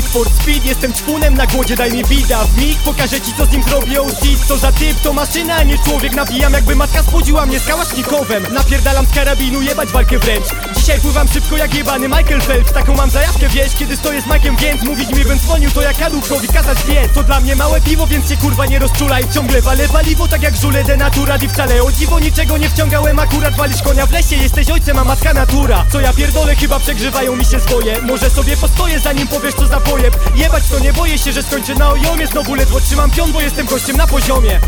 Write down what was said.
for speed Jestem czpunem na głodzie, daj mi bida W mig pokażę ci co z nim zrobię OC Co za typ, to maszyna, a nie człowiek. Nawijam jakby matka spłodziła mnie z kałasznikowem Napierdalam z karabinu, jebać walkę wręcz Dzisiaj pływam szybko jak jebany Michael Phelps. Taką mam zajawkę, wiesz, kiedy stoję z Mike'em Więc mówić mi bym dzwonił, to jak Kadłubkowi kazać wiec To dla mnie małe piwo, więc się kurwa nie rozczulaj Ciągle walę paliwo, tak jak żule denatura. I wcale o dziwo niczego nie wciągałem Akurat walisz konia w lesie, jesteś ojcem, a matka natura. Co ja pierdolę, chyba przegrzewają mi się swoje Może sobie postoję, zanim powiesz co za pojeb. Jebać to nie boję się, że skończę na ojomie. Znowu ledwo trzymam pion, bo jestem gościem na poziomie